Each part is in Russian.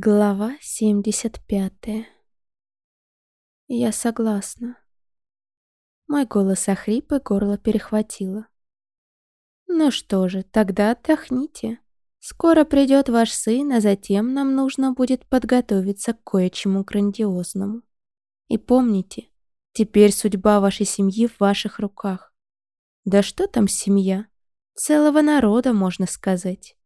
Глава 75 Я согласна. Мой голос охрип и горло перехватило. Ну что же, тогда отдохните. Скоро придет ваш сын, а затем нам нужно будет подготовиться к кое-чему грандиозному. И помните, теперь судьба вашей семьи в ваших руках. Да что там семья? Целого народа, можно сказать.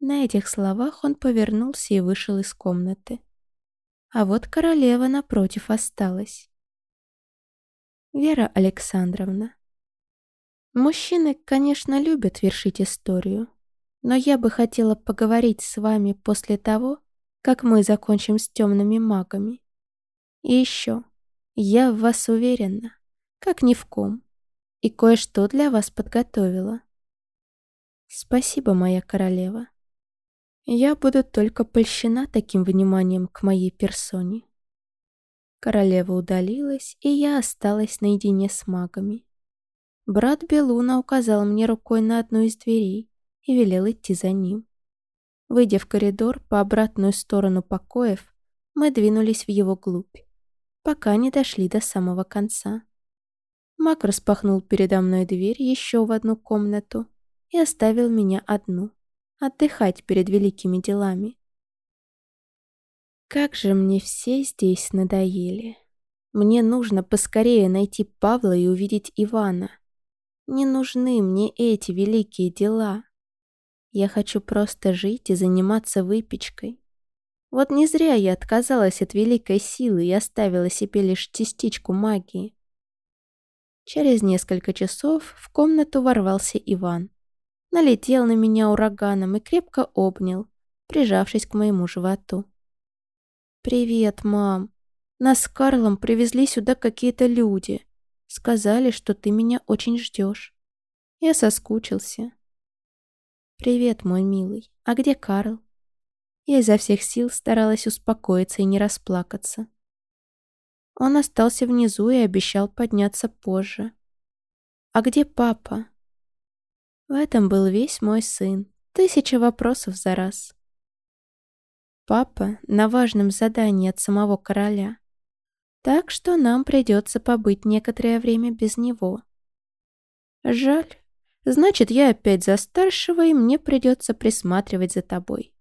На этих словах он повернулся и вышел из комнаты. А вот королева напротив осталась. Вера Александровна. Мужчины, конечно, любят вершить историю, но я бы хотела поговорить с вами после того, как мы закончим с темными магами. И еще, я в вас уверена, как ни в ком, и кое-что для вас подготовила. Спасибо, моя королева. Я буду только польщена таким вниманием к моей персоне. Королева удалилась, и я осталась наедине с магами. Брат Белуна указал мне рукой на одну из дверей и велел идти за ним. Выйдя в коридор по обратную сторону покоев, мы двинулись в его глубь, пока не дошли до самого конца. Маг распахнул передо мной дверь еще в одну комнату и оставил меня одну отдыхать перед великими делами. Как же мне все здесь надоели. Мне нужно поскорее найти Павла и увидеть Ивана. Не нужны мне эти великие дела. Я хочу просто жить и заниматься выпечкой. Вот не зря я отказалась от великой силы и оставила себе лишь частичку магии. Через несколько часов в комнату ворвался Иван налетел на меня ураганом и крепко обнял, прижавшись к моему животу. «Привет, мам. Нас с Карлом привезли сюда какие-то люди. Сказали, что ты меня очень ждешь. Я соскучился». «Привет, мой милый. А где Карл?» Я изо всех сил старалась успокоиться и не расплакаться. Он остался внизу и обещал подняться позже. «А где папа?» В этом был весь мой сын. Тысяча вопросов за раз. Папа на важном задании от самого короля. Так что нам придется побыть некоторое время без него. Жаль. Значит, я опять за старшего, и мне придется присматривать за тобой.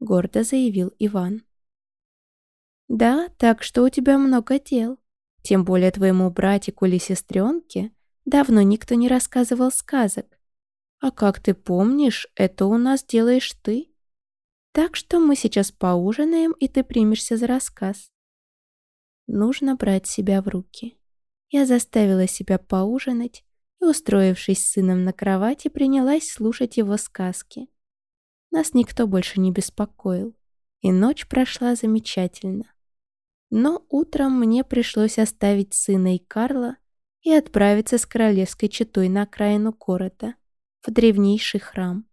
Гордо заявил Иван. Да, так что у тебя много дел. Тем более твоему братику или сестренке давно никто не рассказывал сказок. А как ты помнишь, это у нас делаешь ты. Так что мы сейчас поужинаем, и ты примешься за рассказ. Нужно брать себя в руки. Я заставила себя поужинать и, устроившись с сыном на кровати, принялась слушать его сказки. Нас никто больше не беспокоил, и ночь прошла замечательно. Но утром мне пришлось оставить сына и Карла и отправиться с королевской четой на окраину города в древнейший храм.